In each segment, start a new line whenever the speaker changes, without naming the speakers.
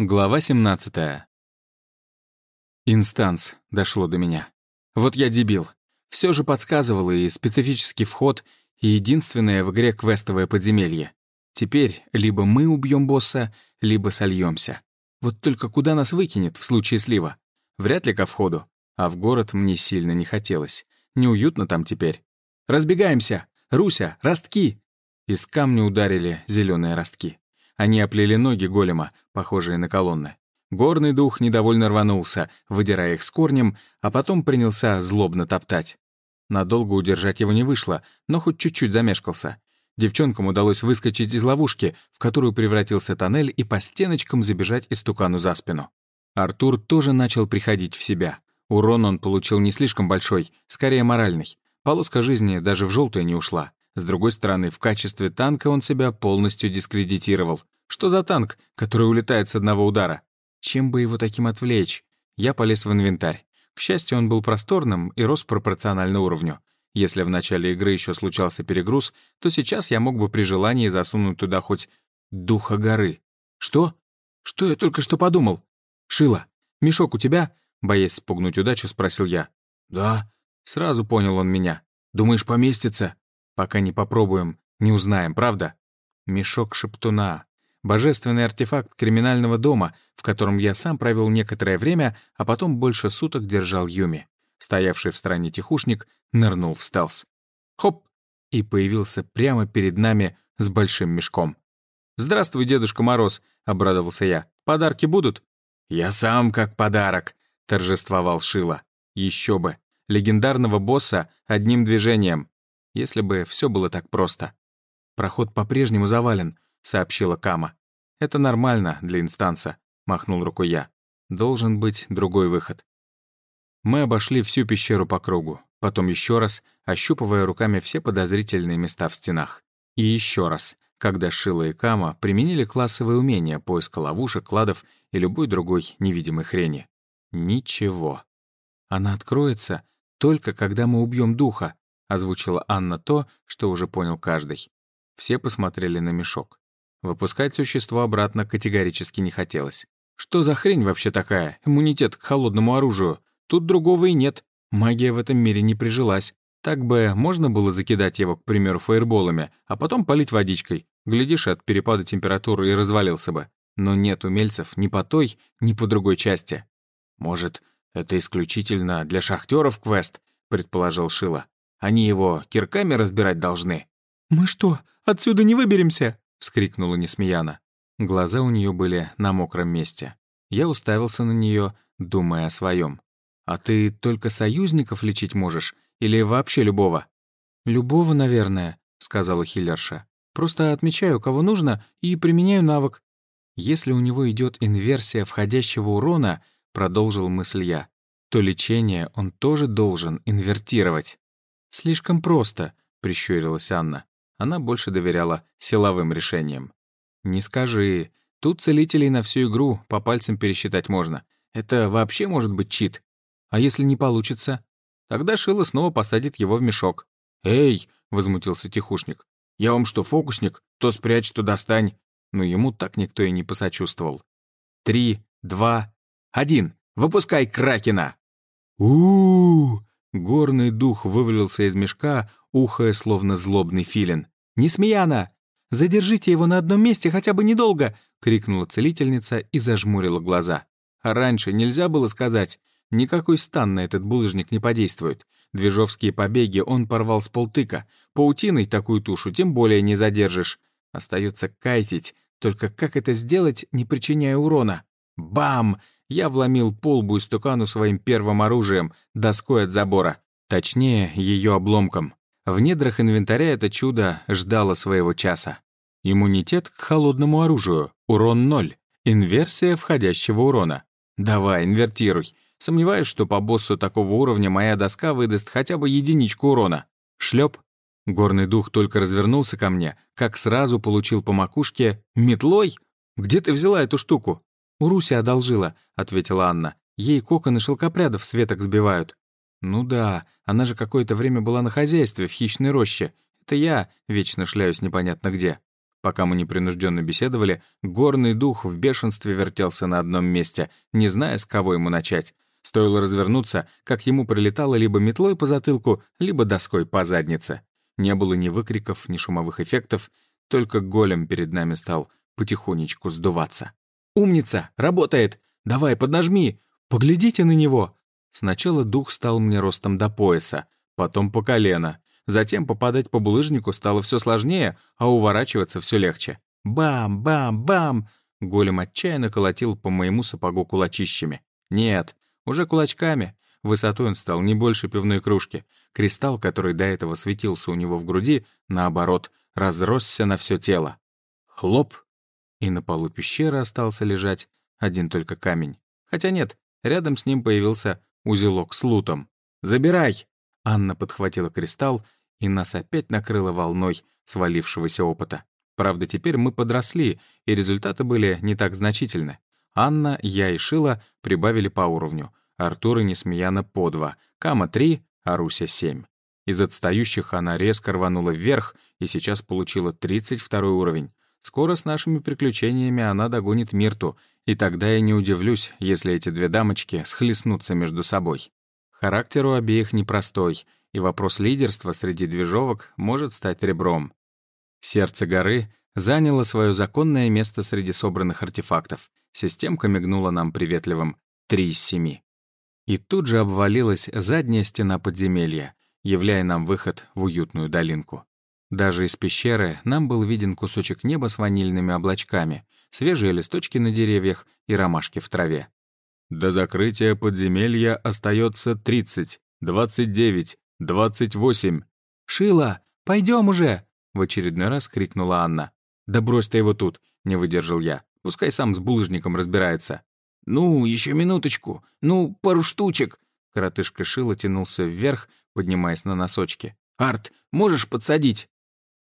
Глава 17. Инстанс дошло до меня. Вот я дебил. Все же подсказывал и специфический вход, и единственное в игре квестовое подземелье. Теперь либо мы убьем босса, либо сольемся. Вот только куда нас выкинет в случае слива? Вряд ли ко входу. А в город мне сильно не хотелось. Неуютно там теперь. «Разбегаемся! Руся, ростки!» Из камня ударили зеленые ростки. Они оплели ноги голема, похожие на колонны. Горный дух недовольно рванулся, выдирая их с корнем, а потом принялся злобно топтать. Надолго удержать его не вышло, но хоть чуть-чуть замешкался. Девчонкам удалось выскочить из ловушки, в которую превратился тоннель, и по стеночкам забежать истукану за спину. Артур тоже начал приходить в себя. Урон он получил не слишком большой, скорее моральный. Полоска жизни даже в желтое не ушла. С другой стороны, в качестве танка он себя полностью дискредитировал. Что за танк, который улетает с одного удара? Чем бы его таким отвлечь? Я полез в инвентарь. К счастью, он был просторным и рос пропорционально уровню. Если в начале игры еще случался перегруз, то сейчас я мог бы при желании засунуть туда хоть духа горы. Что? Что я только что подумал? Шила, мешок у тебя? Боясь спугнуть удачу, спросил я. Да. Сразу понял он меня. Думаешь, поместится? Пока не попробуем, не узнаем, правда? Мешок шептуна. Божественный артефакт криминального дома, в котором я сам провел некоторое время, а потом больше суток держал Юми. Стоявший в стороне тихушник нырнул в стелс. Хоп! И появился прямо перед нами с большим мешком. «Здравствуй, Дедушка Мороз», — обрадовался я. «Подарки будут?» «Я сам как подарок», — торжествовал Шила. Еще бы. Легендарного босса одним движением. Если бы все было так просто. «Проход по-прежнему завален», — сообщила Кама. «Это нормально для инстанса», — махнул рукой я. «Должен быть другой выход». Мы обошли всю пещеру по кругу, потом еще раз, ощупывая руками все подозрительные места в стенах. И еще раз, когда Шила и Кама применили классовые умения поиска ловушек, кладов и любой другой невидимой хрени. Ничего. Она откроется только когда мы убьем духа, озвучила Анна то, что уже понял каждый. Все посмотрели на мешок. Выпускать существо обратно категорически не хотелось. Что за хрень вообще такая? Иммунитет к холодному оружию. Тут другого и нет. Магия в этом мире не прижилась. Так бы можно было закидать его, к примеру, фаерболами, а потом полить водичкой. Глядишь, от перепада температуры и развалился бы. Но нет умельцев ни по той, ни по другой части. «Может, это исключительно для шахтеров квест?» — предположил Шила. Они его кирками разбирать должны».
«Мы что, отсюда не выберемся?» — вскрикнула Несмеяна.
Глаза у нее были на мокром месте. Я уставился на нее, думая о своем. «А ты только союзников лечить можешь? Или вообще любого?»
«Любого, наверное», — сказала хиллерша. «Просто отмечаю, кого нужно, и применяю навык».
«Если у него идет инверсия входящего урона», — продолжил мысль я, то лечение он тоже должен инвертировать.
«Слишком просто», —
прищурилась Анна. Она больше доверяла силовым решениям. «Не скажи. Тут целителей на всю игру по пальцам пересчитать можно. Это вообще может быть чит. А если не получится? Тогда Шила снова посадит его в мешок». «Эй!» — возмутился тихушник. «Я вам что, фокусник? То спрячь, то достань». Но ему так никто и не посочувствовал. «Три, два, один. Выпускай Кракена!»
у, -у, -у
Горный дух вывалился из мешка, ухая, словно злобный филин.
«Несмеяна! Задержите его на одном месте хотя бы недолго!» — крикнула целительница и зажмурила глаза.
А раньше нельзя было сказать. Никакой стан на этот булыжник не подействует. Движовские побеги он порвал с полтыка. Паутиной такую тушу тем более не задержишь. Остается кайтить. Только как это сделать, не причиняя урона? Бам! Я вломил полбу истукану своим первым оружием, доской от забора. Точнее, ее обломком. В недрах инвентаря это чудо ждало своего часа. Иммунитет к холодному оружию. Урон 0. Инверсия входящего урона. Давай, инвертируй. Сомневаюсь, что по боссу такого уровня моя доска выдаст хотя бы единичку урона. Шлеп. Горный дух только развернулся ко мне, как сразу получил по макушке метлой. Где ты взяла эту штуку?
«У Руси одолжила», — ответила Анна. «Ей коконы шелкопрядов с веток сбивают».
«Ну да, она же какое-то время была на хозяйстве в хищной роще. Это я вечно шляюсь непонятно где». Пока мы непринужденно беседовали, горный дух в бешенстве вертелся на одном месте, не зная, с кого ему начать. Стоило развернуться, как ему прилетало либо метлой по затылку, либо доской по заднице. Не было ни выкриков, ни шумовых эффектов, только голем перед нами стал потихонечку сдуваться. «Умница! Работает! Давай, поднажми! Поглядите на него!» Сначала дух стал мне ростом до пояса, потом по колено. Затем попадать по булыжнику стало все сложнее, а уворачиваться все легче. Бам, бам, бам! Голем отчаянно колотил по моему сапогу кулачищами. Нет, уже кулачками. Высотой он стал не больше пивной кружки. Кристалл, который до этого светился у него в груди, наоборот, разросся на все тело. Хлоп! И на полу пещеры остался лежать один только камень. Хотя нет, рядом с ним появился узелок с лутом. «Забирай!» Анна подхватила кристалл, и нас опять накрыло волной свалившегося опыта. Правда, теперь мы подросли, и результаты были не так значительны. Анна, я и Шила прибавили по уровню. Артур и Несмеяна по два, Кама — три, а Руся — семь. Из отстающих она резко рванула вверх и сейчас получила 32 уровень. Скоро с нашими приключениями она догонит Мирту, и тогда я не удивлюсь, если эти две дамочки схлестнутся между собой. Характер у обеих непростой, и вопрос лидерства среди движовок может стать ребром. Сердце горы заняло свое законное место среди собранных артефактов. Системка мигнула нам приветливым «три из семи». И тут же обвалилась задняя стена подземелья, являя нам выход в уютную долинку. Даже из пещеры нам был виден кусочек неба с ванильными облачками, свежие листочки на деревьях и ромашки в траве. До закрытия подземелья остается 30, 29, 28. «Шила, пойдем уже!» — в очередной раз крикнула Анна. «Да брось ты его тут!» — не выдержал я. «Пускай сам с булыжником разбирается». «Ну, еще минуточку. Ну, пару штучек». Коротышка Шила тянулся вверх, поднимаясь на носочки. «Арт, можешь подсадить?»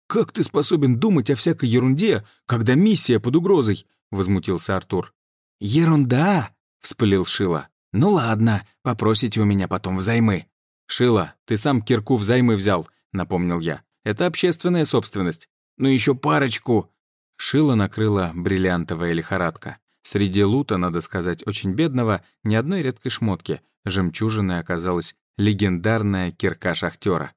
«Как ты способен думать о всякой ерунде, когда миссия под угрозой?» — возмутился Артур. «Ерунда!» — вспылил Шила. «Ну ладно, попросите у меня потом взаймы». «Шила, ты сам кирку взаймы взял», — напомнил я. «Это общественная собственность». «Ну еще парочку». Шила накрыла бриллиантовая лихорадка. Среди лута, надо сказать, очень бедного, ни одной редкой шмотки. Жемчужиной оказалась легендарная кирка шахтера.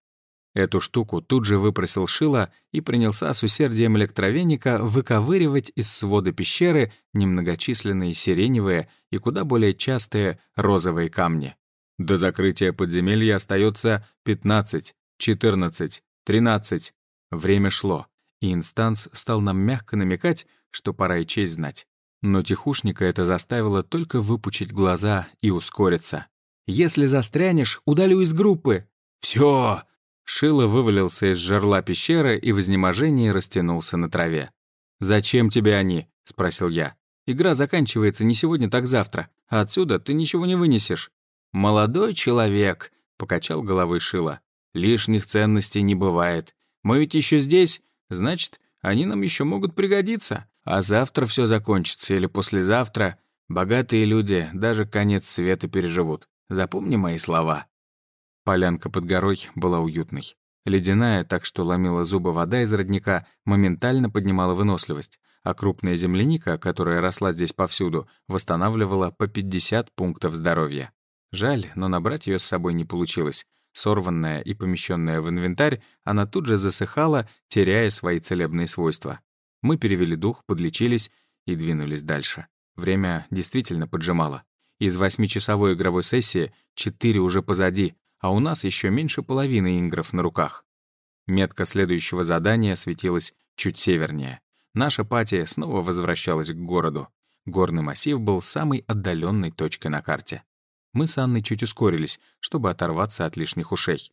Эту штуку тут же выпросил Шила и принялся с усердием электровеника выковыривать из свода пещеры немногочисленные сиреневые и куда более частые розовые камни. До закрытия подземелья остается 15, 14, 13. Время шло, и инстанс стал нам мягко намекать, что пора и честь знать. Но тихушника это заставило только выпучить глаза и ускориться. «Если застрянешь, удалю из группы». «Все!» Шило вывалился из жерла пещеры и в изнеможении растянулся на траве. «Зачем тебе они?» — спросил я. «Игра заканчивается не сегодня, так завтра, а отсюда ты ничего не вынесешь». «Молодой человек», — покачал головой Шило. «Лишних ценностей не бывает. Мы ведь еще здесь, значит, они нам еще могут пригодиться. А завтра все закончится или послезавтра. Богатые люди даже конец света переживут. Запомни мои слова». Полянка под горой была уютной. Ледяная, так что ломила зубы вода из родника, моментально поднимала выносливость, а крупная земляника, которая росла здесь повсюду, восстанавливала по 50 пунктов здоровья. Жаль, но набрать ее с собой не получилось. Сорванная и помещенная в инвентарь, она тут же засыхала, теряя свои целебные свойства. Мы перевели дух, подлечились и двинулись дальше. Время действительно поджимало. Из восьмичасовой игровой сессии четыре уже позади, а у нас еще меньше половины ингров на руках. Метка следующего задания светилась чуть севернее. Наша пати снова возвращалась к городу. Горный массив был самой отдаленной точкой на карте. Мы с Анной чуть ускорились, чтобы оторваться от лишних ушей.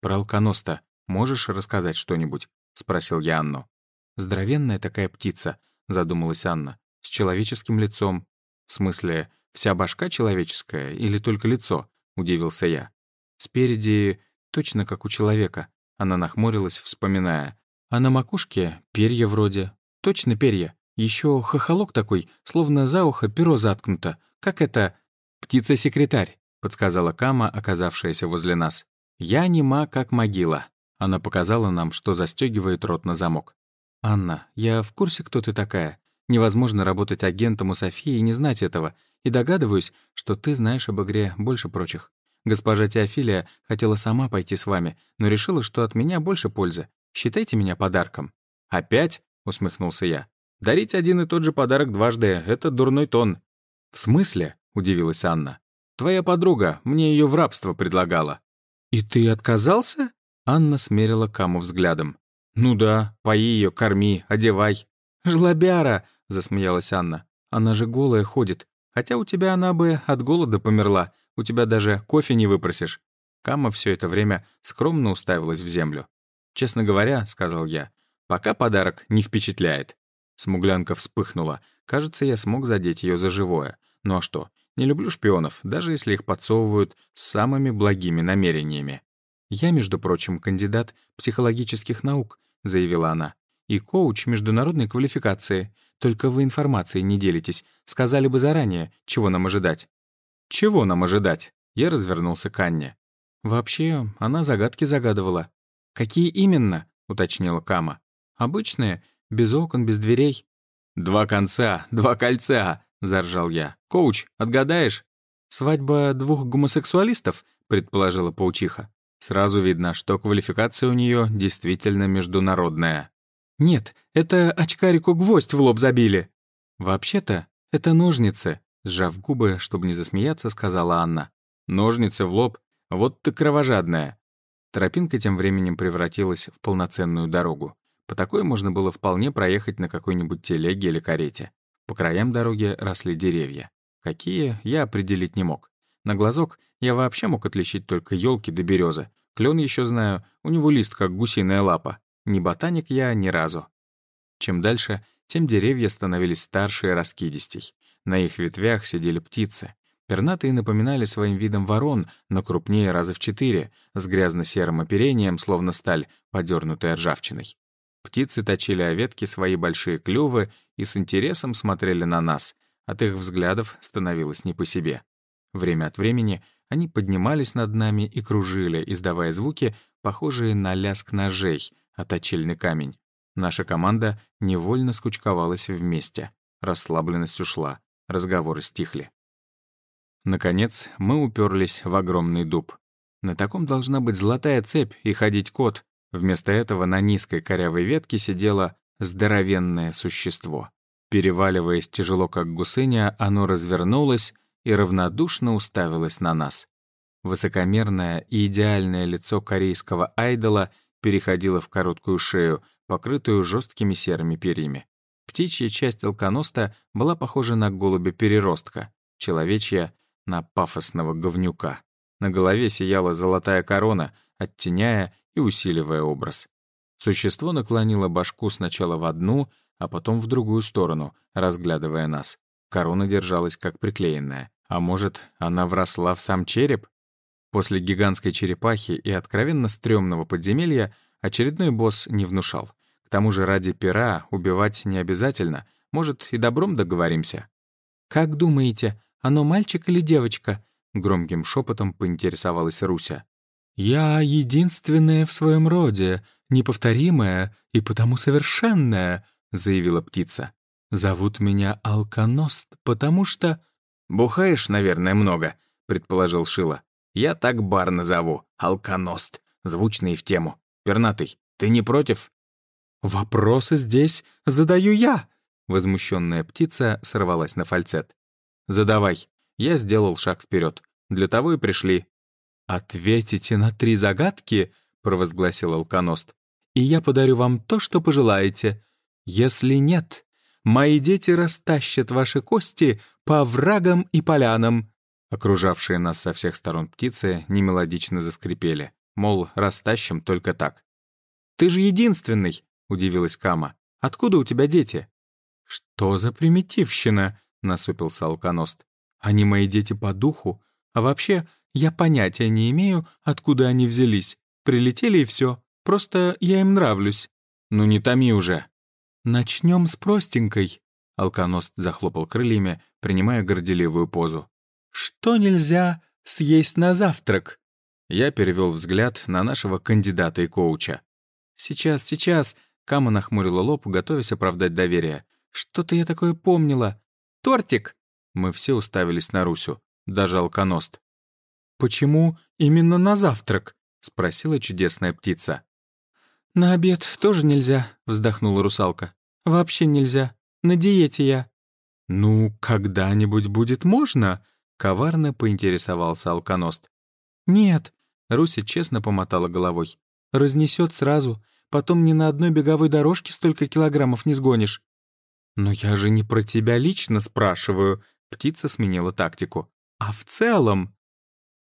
«Про алконоста можешь рассказать что-нибудь?» — спросил я Анну. «Здоровенная такая птица», — задумалась Анна, — «с человеческим лицом». «В смысле, вся башка человеческая или только лицо?» — удивился я. Спереди точно как у человека. Она нахмурилась, вспоминая. А на макушке перья вроде. Точно перья. Еще хохолок такой, словно за ухо перо заткнуто. Как это? «Птица-секретарь», — подсказала Кама, оказавшаяся возле нас. «Я нема, как могила». Она показала нам, что застегивает рот на замок. «Анна, я в курсе, кто ты такая. Невозможно работать агентом у Софии и не знать этого. И догадываюсь, что ты знаешь об игре больше прочих. Госпожа Теофилия хотела сама пойти с вами, но решила, что от меня больше пользы. Считайте меня подарком». «Опять?» — усмехнулся я. «Дарить один и тот же подарок дважды — это дурной тон». «В смысле?» — удивилась Анна. «Твоя подруга мне ее в рабство предлагала».
«И ты отказался?»
Анна смерила Каму взглядом. «Ну да, пои ее, корми, одевай».
«Жлобяра!»
— засмеялась Анна. «Она же голая ходит. Хотя у тебя она бы от голода померла. У тебя даже кофе не выпросишь». Кама все это время скромно уставилась в землю. «Честно говоря», — сказал я, — «пока подарок не впечатляет». Смуглянка вспыхнула. Кажется, я смог задеть ее за живое. Ну а что? Не люблю шпионов, даже если их подсовывают с самыми благими намерениями. «Я, между прочим, кандидат психологических наук», — заявила она, «и коуч международной квалификации. Только вы информацией не делитесь. Сказали бы заранее, чего нам ожидать». «Чего нам ожидать?» Я развернулся к Анне. «Вообще, она загадки загадывала». «Какие именно?» — уточнила Кама. «Обычные, без окон, без дверей». «Два конца, два кольца!» — заржал я. «Коуч, отгадаешь?» «Свадьба двух гомосексуалистов?» — предположила паучиха. Сразу видно, что квалификация у нее действительно международная. «Нет, это очкарику гвоздь в лоб забили». «Вообще-то, это ножницы», — сжав губы, чтобы не засмеяться, сказала Анна. «Ножницы в лоб? Вот ты кровожадная». Тропинка тем временем превратилась в полноценную дорогу. По такой можно было вполне проехать на какой-нибудь телеге или карете. По краям дороги росли деревья. Какие, я определить не мог. На глазок я вообще мог отличить только елки до березы. Клен еще знаю, у него лист как гусиная лапа. Не ботаник я ни разу. Чем дальше, тем деревья становились старше и раскидистей. На их ветвях сидели птицы. Пернатые напоминали своим видом ворон, но крупнее раза в четыре, с грязно-серым оперением, словно сталь, подернутая ржавчиной. Птицы точили о ветки свои большие клювы и с интересом смотрели на нас. От их взглядов становилось не по себе. Время от времени они поднимались над нами и кружили, издавая звуки, похожие на лязг ножей, а точильный камень. Наша команда невольно скучковалась вместе. Расслабленность ушла, разговоры стихли. Наконец, мы уперлись в огромный дуб. На таком должна быть золотая цепь и ходить кот. Вместо этого на низкой корявой ветке сидело здоровенное существо. Переваливаясь тяжело, как гусыня, оно развернулось и равнодушно уставилась на нас. Высокомерное и идеальное лицо корейского айдола переходило в короткую шею, покрытую жесткими серыми перьями. Птичья часть алконоста была похожа на голубя-переростка, человечья — на пафосного говнюка. На голове сияла золотая корона, оттеняя и усиливая образ. Существо наклонило башку сначала в одну, а потом в другую сторону, разглядывая нас. Корона держалась как приклеенная. А может, она вросла в сам череп? После гигантской черепахи и откровенно стрёмного подземелья очередной босс не внушал. К тому же ради пера убивать не обязательно. Может, и добром договоримся. «Как думаете, оно мальчик или девочка?» Громким шепотом поинтересовалась Руся. «Я единственная в своем роде, неповторимая и потому совершенная», заявила птица. «Зовут меня Алконост, потому что...» «Бухаешь, наверное, много», — предположил Шила. «Я так бар назову. Алконост. Звучный в тему. Пернатый, ты не против?»
«Вопросы здесь задаю я!» Возмущенная птица сорвалась на фальцет.
«Задавай». Я сделал шаг вперед. Для того и пришли.
«Ответите на три загадки», — провозгласил алконост, «и я подарю вам то, что пожелаете. Если нет, Мои дети растащат ваши кости по врагам и полянам».
Окружавшие нас со всех сторон птицы немелодично заскрипели. Мол, растащим только так.
«Ты же единственный!» — удивилась Кама. «Откуда у тебя дети?» «Что за примитивщина?» — насупился алконост. «Они мои дети по духу. А вообще, я понятия не имею, откуда они взялись. Прилетели и все. Просто я им нравлюсь».
«Ну не томи уже»,
«Начнем с простенькой», — алконост захлопал крыльями, принимая горделивую позу. «Что нельзя съесть на завтрак?»
Я перевел взгляд на нашего кандидата и коуча.
«Сейчас, сейчас»,
Кама нахмурила лоб, готовясь оправдать доверие. «Что-то я такое помнила. Тортик!» Мы все уставились на Русю, даже алконост.
«Почему именно на завтрак?» — спросила чудесная птица.
«На обед тоже нельзя», — вздохнула русалка. «Вообще нельзя. На диете я».
«Ну, когда-нибудь будет можно?» — коварно поинтересовался алконост.
«Нет», — Руся честно помотала головой. «Разнесет сразу. Потом ни на одной беговой дорожке столько килограммов не сгонишь».
«Но я же не про тебя лично спрашиваю», — птица сменила тактику. «А в целом...»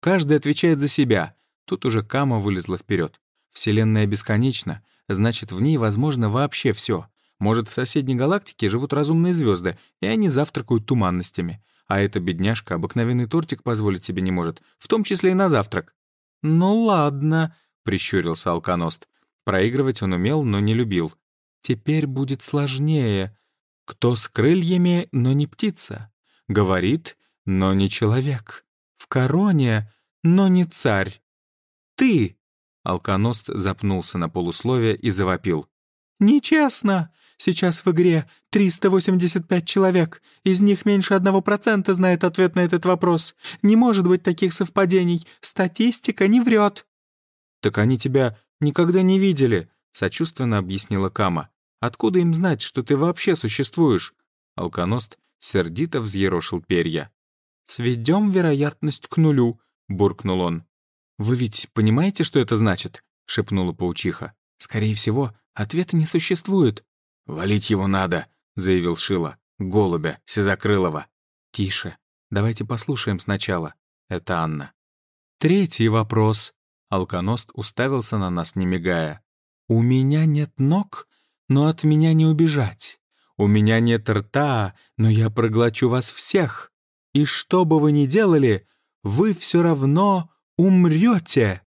«Каждый отвечает за себя». Тут уже Кама вылезла вперед. «Вселенная бесконечна, значит, в ней возможно вообще все. Может, в соседней галактике живут разумные звезды, и они завтракают туманностями. А эта бедняжка обыкновенный тортик позволить себе не может, в том числе и на завтрак».
«Ну ладно», — прищурился алконост.
Проигрывать он умел, но не любил.
«Теперь будет сложнее. Кто с крыльями, но не птица? Говорит, но не человек. В короне, но не царь. Ты!»
Алконост запнулся на полусловие и завопил.
«Нечестно! Сейчас в игре 385 человек. Из них меньше одного процента знает ответ на этот вопрос. Не может быть таких совпадений. Статистика не врет».
«Так они тебя никогда не видели», — сочувственно объяснила Кама. «Откуда им знать, что ты вообще существуешь?» Алконост сердито взъерошил перья.
«Сведем вероятность к нулю», — буркнул он.
«Вы ведь понимаете, что это значит?» — шепнула паучиха. «Скорее всего, ответа не существует». «Валить его надо», — заявил Шила. «Голубя, Сизокрылова». «Тише. Давайте послушаем сначала». Это Анна.
«Третий вопрос». Алконост уставился на нас, не мигая. «У меня нет ног, но от меня не убежать. У меня нет рта, но я проглочу вас всех. И что бы вы ни делали, вы все равно умрете».